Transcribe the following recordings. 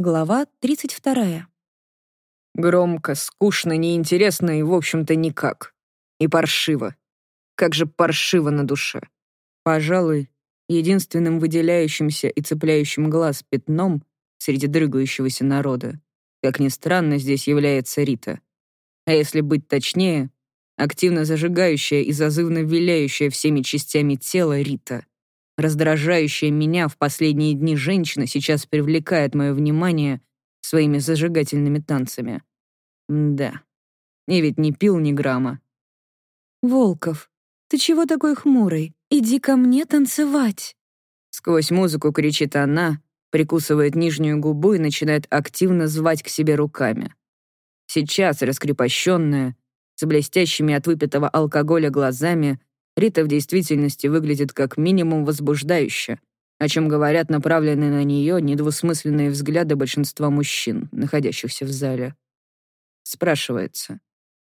Глава 32. Громко, скучно, неинтересно и, в общем-то, никак. И паршиво. Как же паршиво на душе. Пожалуй, единственным выделяющимся и цепляющим глаз пятном среди дрыгающегося народа, как ни странно, здесь является Рита. А если быть точнее, активно зажигающая и зазывно виляющая всеми частями тела Рита. Раздражающая меня в последние дни женщина сейчас привлекает мое внимание своими зажигательными танцами. да. И ведь не пил ни грамма. «Волков, ты чего такой хмурый? Иди ко мне танцевать!» Сквозь музыку кричит она, прикусывает нижнюю губу и начинает активно звать к себе руками. Сейчас, раскрепощенная, с блестящими от выпитого алкоголя глазами, Рита в действительности выглядит как минимум возбуждающе, о чем говорят направленные на нее недвусмысленные взгляды большинства мужчин, находящихся в зале. Спрашивается,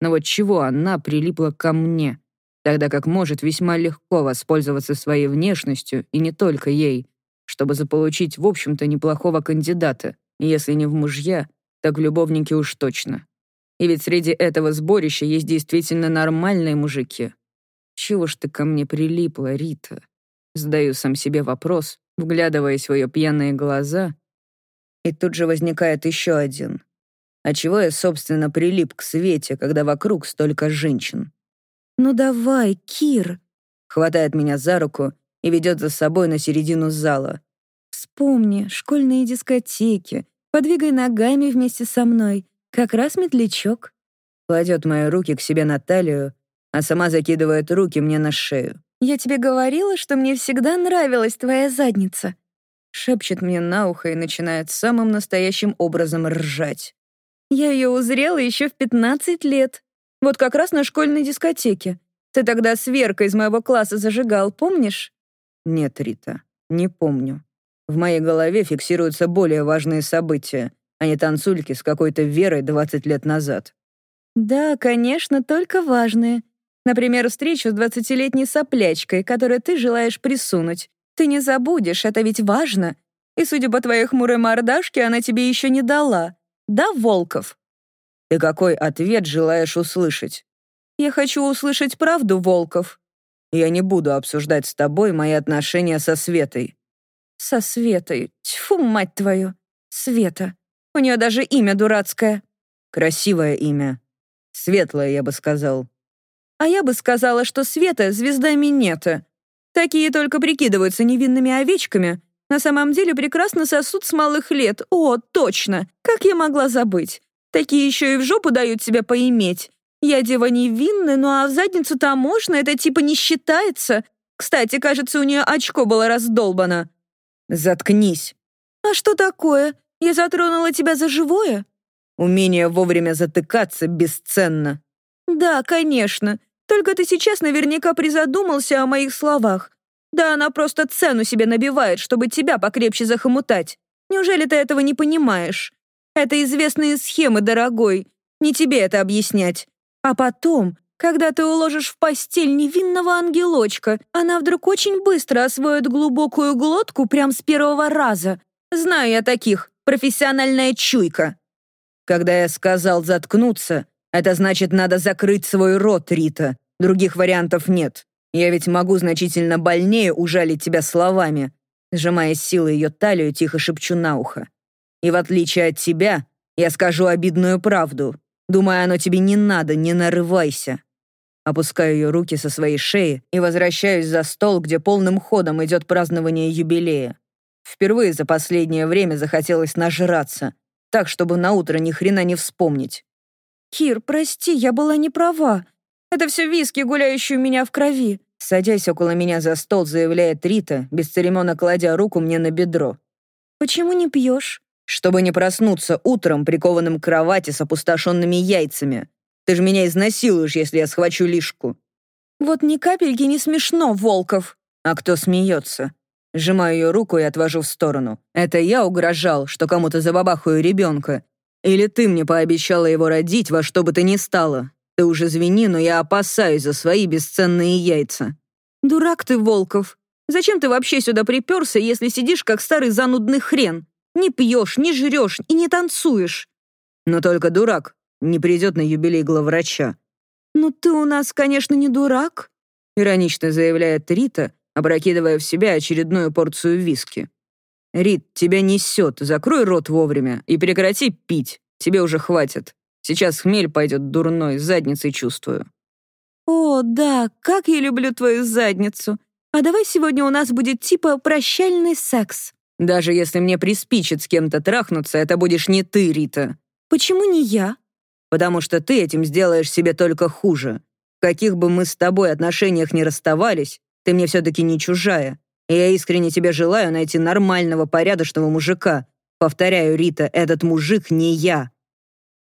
но вот чего она прилипла ко мне, тогда как может весьма легко воспользоваться своей внешностью, и не только ей, чтобы заполучить, в общем-то, неплохого кандидата, если не в мужья, так в любовники уж точно. И ведь среди этого сборища есть действительно нормальные мужики, чего ж ты ко мне прилипла, Рита? Задаю сам себе вопрос, вглядываясь в ее пьяные глаза. И тут же возникает еще один. А чего я, собственно, прилип к Свете, когда вокруг столько женщин? «Ну давай, Кир!» Хватает меня за руку и ведет за собой на середину зала. «Вспомни, школьные дискотеки. Подвигай ногами вместе со мной. Как раз метлячок». Кладет мои руки к себе на талию, а сама закидывает руки мне на шею. «Я тебе говорила, что мне всегда нравилась твоя задница», шепчет мне на ухо и начинает самым настоящим образом ржать. «Я ее узрела еще в 15 лет. Вот как раз на школьной дискотеке. Ты тогда с Веркой из моего класса зажигал, помнишь?» «Нет, Рита, не помню. В моей голове фиксируются более важные события, а не танцульки с какой-то Верой 20 лет назад». «Да, конечно, только важные. Например, встречу с двадцатилетней соплячкой, которую ты желаешь присунуть. Ты не забудешь, это ведь важно. И, судя по твоей хмурой мордашке, она тебе еще не дала. Да, Волков?» «Ты какой ответ желаешь услышать?» «Я хочу услышать правду, Волков». «Я не буду обсуждать с тобой мои отношения со Светой». «Со Светой? Тьфу, мать твою! Света. У нее даже имя дурацкое». «Красивое имя. Светлое, я бы сказал». А я бы сказала, что Света — звезда минета. Такие только прикидываются невинными овечками. На самом деле прекрасно сосут с малых лет. О, точно! Как я могла забыть? Такие еще и в жопу дают себя поиметь. Я дева невинная, ну а в задницу-то можно, это типа не считается. Кстати, кажется, у нее очко было раздолбано. Заткнись. А что такое? Я затронула тебя за живое? Умение вовремя затыкаться бесценно. Да, конечно. Только ты сейчас наверняка призадумался о моих словах. Да она просто цену себе набивает, чтобы тебя покрепче захомутать. Неужели ты этого не понимаешь? Это известные схемы, дорогой. Не тебе это объяснять. А потом, когда ты уложишь в постель невинного ангелочка, она вдруг очень быстро освоит глубокую глотку прям с первого раза. Знаю я таких, профессиональная чуйка. Когда я сказал заткнуться, это значит, надо закрыть свой рот, Рита. Других вариантов нет. Я ведь могу значительно больнее ужалить тебя словами. Сжимая силой ее талию, тихо шепчу на ухо. И в отличие от тебя, я скажу обидную правду. Думаю, оно тебе не надо, не нарывайся. Опускаю ее руки со своей шеи и возвращаюсь за стол, где полным ходом идет празднование юбилея. Впервые за последнее время захотелось нажраться, так, чтобы на утро ни хрена не вспомнить. «Кир, прости, я была не права. Это все виски, гуляющие у меня в крови». Садясь около меня за стол, заявляет Рита, бесцеремонно кладя руку мне на бедро. «Почему не пьешь?» «Чтобы не проснуться утром, прикованным к кровати с опустошенными яйцами. Ты же меня изнасилуешь, если я схвачу лишку». «Вот ни капельки не смешно, Волков». «А кто смеется?» Сжимаю ее руку и отвожу в сторону. «Это я угрожал, что кому-то забабахаю ребенка, или ты мне пообещала его родить во что бы то ни стало? Ты уже извини, но я опасаюсь за свои бесценные яйца». «Дурак ты, Волков. Зачем ты вообще сюда приперся, если сидишь как старый занудный хрен? Не пьешь, не жрешь и не танцуешь. Но только дурак не придет на юбилей главврача. «Ну ты у нас, конечно, не дурак», — иронично заявляет Рита, опрокидывая в себя очередную порцию виски. «Рит, тебя несет, закрой рот вовремя и прекрати пить, тебе уже хватит. Сейчас хмель пойдет дурной, задницей чувствую». «О, да, как я люблю твою задницу. А давай сегодня у нас будет типа прощальный секс». «Даже если мне приспичит с кем-то трахнуться, это будешь не ты, Рита». «Почему не я?» «Потому что ты этим сделаешь себе только хуже. В каких бы мы с тобой отношениях не расставались, ты мне все-таки не чужая. И я искренне тебе желаю найти нормального, порядочного мужика. Повторяю, Рита, этот мужик не я».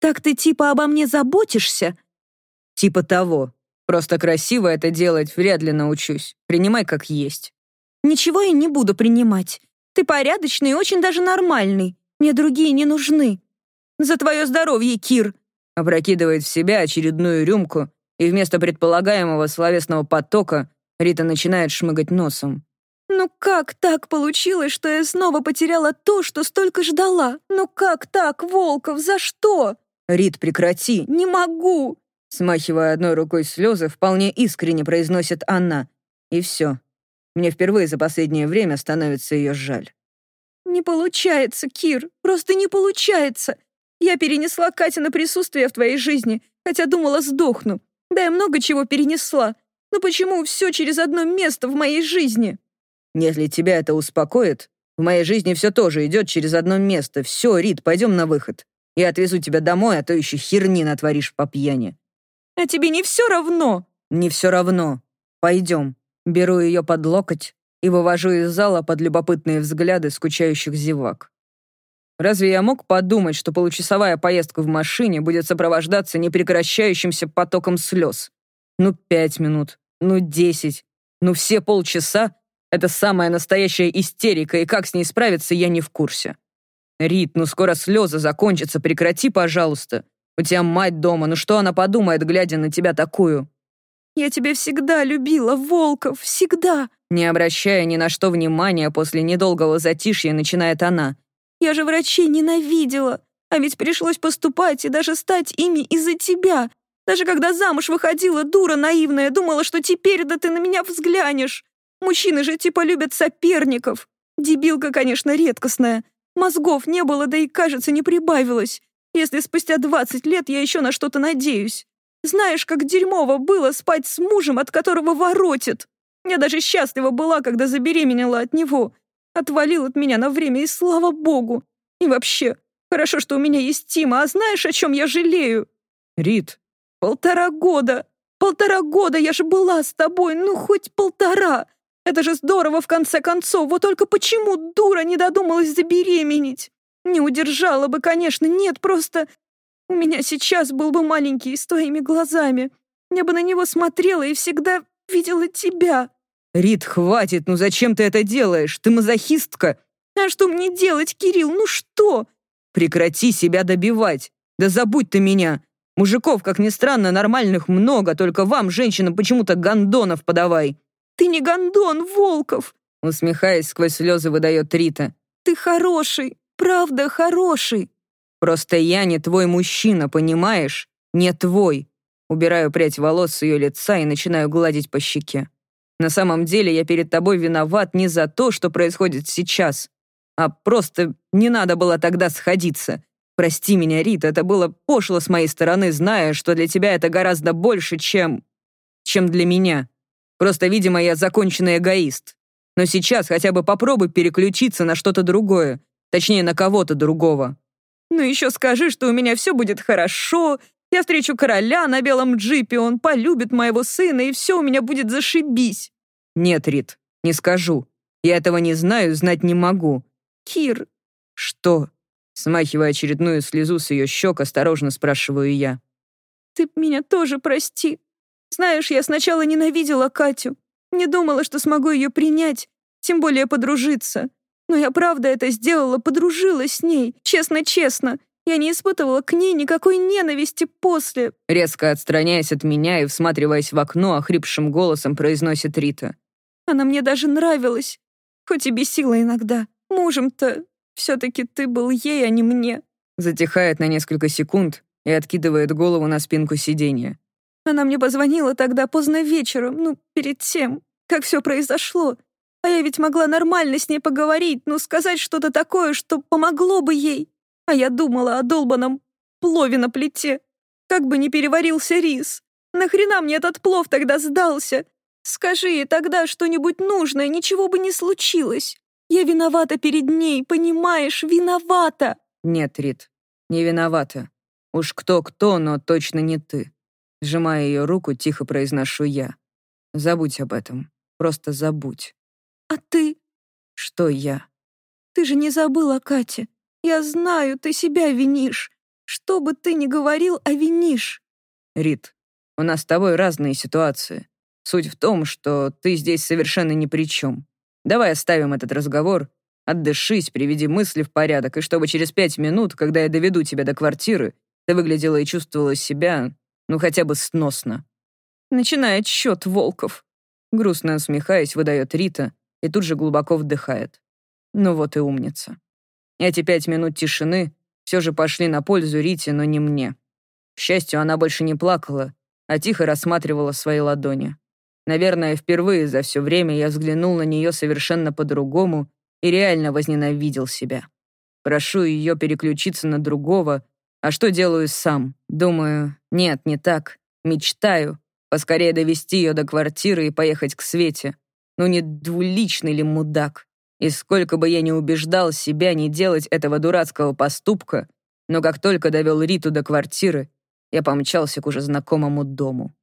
«Так ты типа обо мне заботишься?» «Типа того. Просто красиво это делать вряд ли научусь. Принимай как есть». «Ничего я не буду принимать. Ты порядочный и очень даже нормальный. Мне другие не нужны. За твое здоровье, Кир!» Опрокидывает в себя очередную рюмку, и вместо предполагаемого словесного потока Рита начинает шмыгать носом. «Ну как так получилось, что я снова потеряла то, что столько ждала? Ну как так, Волков, за что?» «Рит, прекрати!» «Не могу!» Смахивая одной рукой слезы, вполне искренне произносит Анна. И все. Мне впервые за последнее время становится ее жаль. «Не получается, Кир, просто не получается. Я перенесла Катя на присутствие в твоей жизни, хотя думала, сдохну. Да, я много чего перенесла. Но почему все через одно место в моей жизни?» Если тебя это успокоит, в моей жизни все тоже идет через одно место. Все, Рит, пойдем на выход. Я отвезу тебя домой, а то еще херни натворишь по пьяни. А тебе не все равно? Не все равно. Пойдем. Беру ее под локоть и вывожу из зала под любопытные взгляды скучающих зевак. Разве я мог подумать, что получасовая поездка в машине будет сопровождаться непрекращающимся потоком слез? Ну, пять минут, ну, десять, ну, все полчаса, это самая настоящая истерика, и как с ней справиться, я не в курсе. Рит, ну скоро слезы закончатся, прекрати, пожалуйста. У тебя мать дома, ну что она подумает, глядя на тебя такую? Я тебя всегда любила, Волков, всегда. Не обращая ни на что внимания, после недолгого затишья начинает она. Я же врачей ненавидела, а ведь пришлось поступать и даже стать ими из-за тебя. Даже когда замуж выходила, дура наивная, думала, что теперь да ты на меня взглянешь. Мужчины же типа любят соперников. Дебилка, конечно, редкостная. Мозгов не было, да и, кажется, не прибавилось. Если спустя 20 лет я еще на что-то надеюсь. Знаешь, как дерьмово было спать с мужем, от которого воротит. Я даже счастлива была, когда забеременела от него. Отвалил от меня на время, и слава богу. И вообще, хорошо, что у меня есть Тима, а знаешь, о чем я жалею? Рит. Полтора года. Полтора года я же была с тобой, ну хоть полтора. Это же здорово, в конце концов. Вот только почему дура не додумалась забеременеть? Не удержала бы, конечно, нет, просто... У меня сейчас был бы маленький с твоими глазами. Я бы на него смотрела и всегда видела тебя. Рит, хватит, ну зачем ты это делаешь? Ты мазохистка. А что мне делать, Кирилл, ну что? Прекрати себя добивать. Да забудь ты меня. Мужиков, как ни странно, нормальных много, только вам, женщинам, почему-то гондонов подавай. «Ты не гондон, Волков!» Усмехаясь, сквозь слезы выдает Рита. «Ты хороший, правда хороший!» «Просто я не твой мужчина, понимаешь? Не твой!» Убираю прядь волос с ее лица и начинаю гладить по щеке. «На самом деле я перед тобой виноват не за то, что происходит сейчас, а просто не надо было тогда сходиться. Прости меня, Рита, это было пошло с моей стороны, зная, что для тебя это гораздо больше, чем... чем для меня. Просто, видимо, я законченный эгоист. Но сейчас хотя бы попробуй переключиться на что-то другое. Точнее, на кого-то другого. Ну еще скажи, что у меня все будет хорошо. Я встречу короля на белом джипе, он полюбит моего сына, и все у меня будет зашибись. Нет, Рит, не скажу. Я этого не знаю, знать не могу. Кир. Что? Смахивая очередную слезу с ее щек, осторожно спрашиваю я. Ты меня тоже прости. Знаешь, я сначала ненавидела Катю. Не думала, что смогу ее принять, тем более подружиться. Но я правда это сделала, подружилась с ней. Честно-честно. Я не испытывала к ней никакой ненависти после. Резко отстраняясь от меня и всматриваясь в окно, охрипшим голосом произносит Рита. Она мне даже нравилась. Хоть и бесила иногда. Мужем-то все-таки ты был ей, а не мне». Затихает на несколько секунд и откидывает голову на спинку сиденья. Она мне позвонила тогда поздно вечером, ну, перед тем, как все произошло. А я ведь могла нормально с ней поговорить, ну, сказать что-то такое, что помогло бы ей. А я думала о долбаном плове на плите. Как бы не переварился рис. Нахрена мне этот плов тогда сдался? Скажи ей тогда что-нибудь нужное, ничего бы не случилось. Я виновата перед ней, понимаешь, виновата. Нет, Рит, не виновата. Уж кто-кто, но точно не ты. Сжимая ее руку, тихо произношу я. Забудь об этом. Просто забудь. А ты? Что я? Ты же не забыла, Катя. Я знаю, ты себя винишь. Что бы ты ни говорил, а винишь. Рит, у нас с тобой разные ситуации. Суть в том, что ты здесь совершенно ни при чем. Давай оставим этот разговор, отдышись, приведи мысли в порядок, и чтобы через пять минут, когда я доведу тебя до квартиры, ты выглядела и чувствовала себя, ну, хотя бы сносно. Начинает счет Волков. Грустно усмехаясь, выдает Рита и тут же глубоко вдыхает. Ну вот и умница. Эти пять минут тишины все же пошли на пользу Рите, но не мне. К счастью, она больше не плакала, а тихо рассматривала свои ладони. Наверное, впервые за все время я взглянул на нее совершенно по-другому и реально возненавидел себя. Прошу ее переключиться на другого, а что делаю сам? Думаю, нет, не так. Мечтаю. Поскорее довести ее до квартиры и поехать к Свете. Ну не двуличный ли мудак? И сколько бы я ни убеждал себя не делать этого дурацкого поступка, но как только довел Риту до квартиры, я помчался к уже знакомому дому.